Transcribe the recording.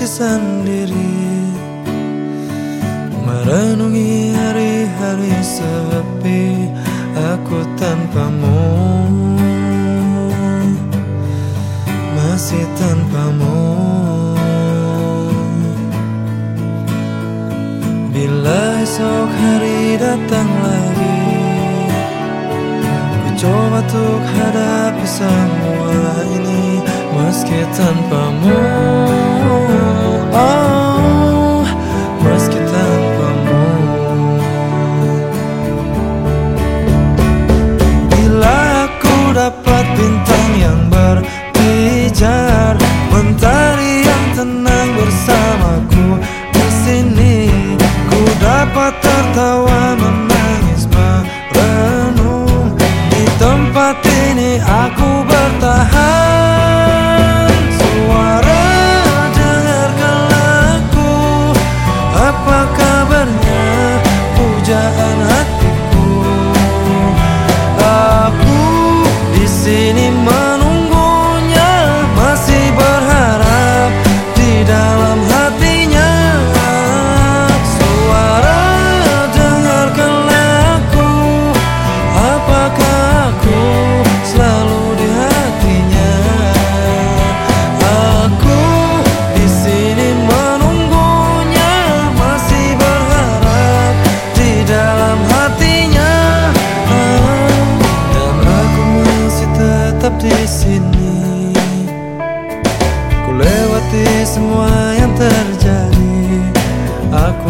masih sendiri. Merenungi hari-hari sepi Aku tanpamu. Masih tanpamu. Bila esok hari datang lagi Ku coba untuk hadapi semua ini Meski tanpamu bersamaku. Di sini Ku dapat tertawa menangis merenung. Di tempat ini aku semua yang terjadi. Aku